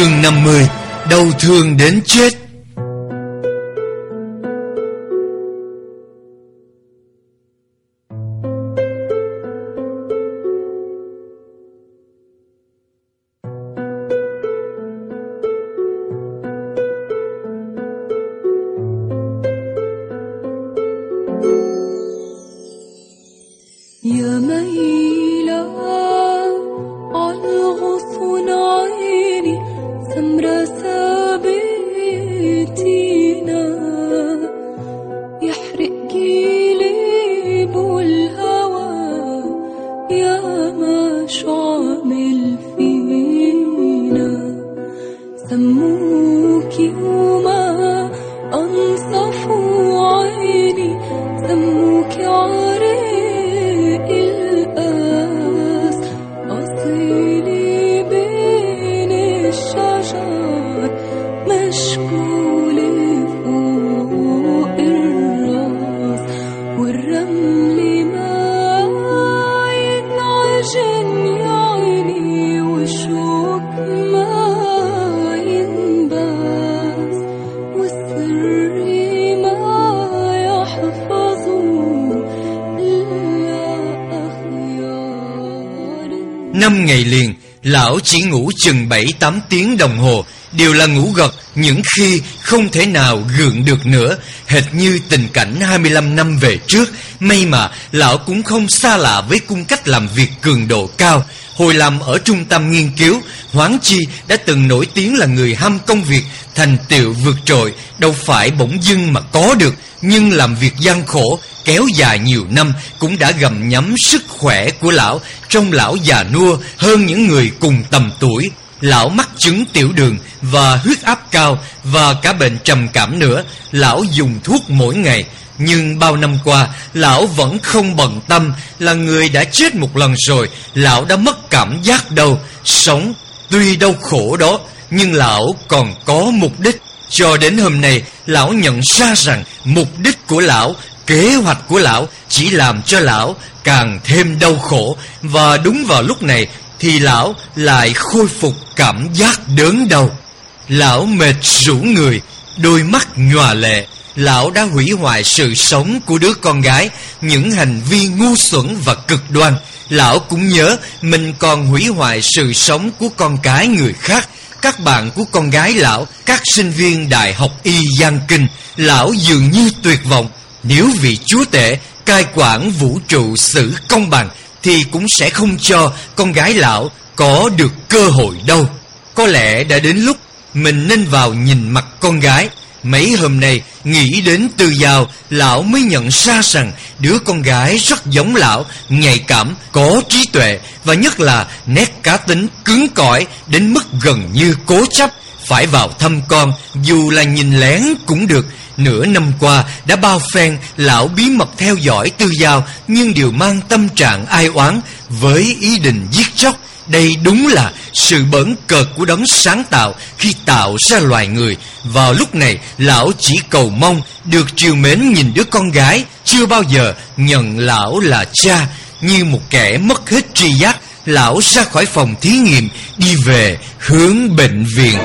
Chương 50 Đau thương đến chết. 的目 Năm ngày liền, Lão chỉ ngủ chừng 7-8 tiếng đồng hồ. Đều là ngủ gật, Những khi không thể nào gượng được nữa. Hệt như tình cảnh 25 năm về trước. May mà Lão cũng không xa lạ với cung cách làm việc cường độ cao. Hồi làm ở trung tâm nghiên cứu, Hoáng Chi đã từng nổi tiếng là người ham công việc, Thành tựu vượt trội. Đâu phải bỗng dưng mà có được. Nhưng làm việc gian khổ Kéo dài nhiều năm Cũng đã gầm nhắm sức khỏe của lão. Trong lão già nua hơn những người cùng tầm tuổi, Lão mắc chứng tiểu đường và huyết áp cao Và cả bệnh trầm cảm nữa. Lão dùng thuốc mỗi ngày. Nhưng bao năm qua, Lão vẫn không bận tâm Là người đã chết một lần rồi. Lão đã mất cảm giác đâu Sống tuy đau khổ đó, Nhưng lão còn có mục đích. Cho đến hôm nay, Lão nhận ra rằng Mục đích của lão, Kế hoạch của lão Chỉ làm cho lão càng thêm đau khổ. Và đúng vào lúc này Thì lão lại khôi phục cảm giác đớn đau. Lão mệt rũ người, Đôi mắt nhòa lệ. Lão đã hủy hoại sự sống của đứa con gái, Những hành vi ngu xuẩn và cực đoan. Lão cũng nhớ mình còn hủy hoại sự sống của con cái người khác. Các bạn của con gái lão, Các sinh viên đại học y Giang Kinh, Lão dường như tuyệt vọng. Nếu vị chúa tể, cai quản vũ trụ xử công bằng, Thì cũng sẽ không cho con gái lão có được cơ hội đâu. Có lẽ đã đến lúc mình nên vào nhìn mặt con gái. Mấy hôm nay nghĩ đến từ giàu Lão mới nhận ra rằng Đứa con gái rất giống lão Nhạy cảm, có trí tuệ Và nhất là nét cá tính cứng cỏi Đến mức gần như cố chấp. Phải vào thăm con Dù là nhìn lén cũng được. Nửa năm qua đã bao phen Lão bí mật theo dõi tư giao Nhưng đều mang tâm trạng ai oán Với ý định giết chóc đây đúng là sự bẩn cợt của đấng sáng tạo khi tạo ra loài người. Vào lúc này, lão chỉ cầu mong được triều mến nhìn đứa con gái, chưa bao giờ nhận lão là cha. Như một kẻ mất hết tri giác, lão ra khỏi phòng thí nghiệm, đi về hướng bệnh viện.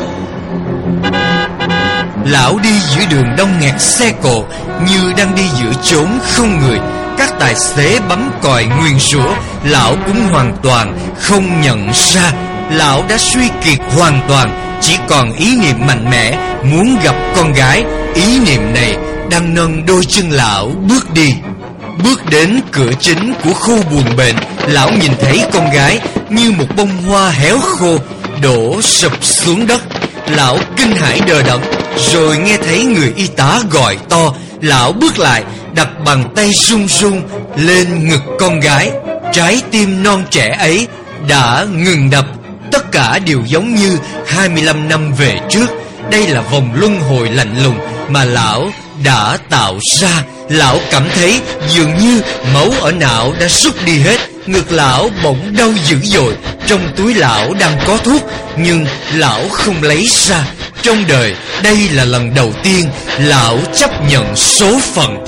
Lão đi giữa đường đông nghẹt xe cộ Như đang đi giữa chốn không người các tài xế bấm còi nguyên rủa, Lão cũng hoàn toàn không nhận ra. Lão đã suy kiệt hoàn toàn, Chỉ còn ý niệm mạnh mẽ, Muốn gặp con gái. Ý niệm này đang nâng đôi chân lão bước đi. Bước đến cửa chính của khu buồn bệnh Lão nhìn thấy con gái Như một bông hoa héo khô Đổ sụp xuống đất. Lão kinh hãi đờ đẫn, Rồi nghe thấy người y tá gọi to. Lão bước lại Đặt bàn tay run run Lên ngực con gái. Trái tim non trẻ ấy Đã ngừng đập. Tất cả đều giống như 25 năm về trước. Đây là vòng luân hồi lạnh lùng Mà lão đã tạo ra. Lão cảm thấy dường như máu ở não đã rút đi hết. Ngực lão bỗng đau dữ dội. Trong túi lão đang có thuốc, Nhưng lão không lấy ra. Trong đời, đây là lần đầu tiên Lão chấp nhận số phận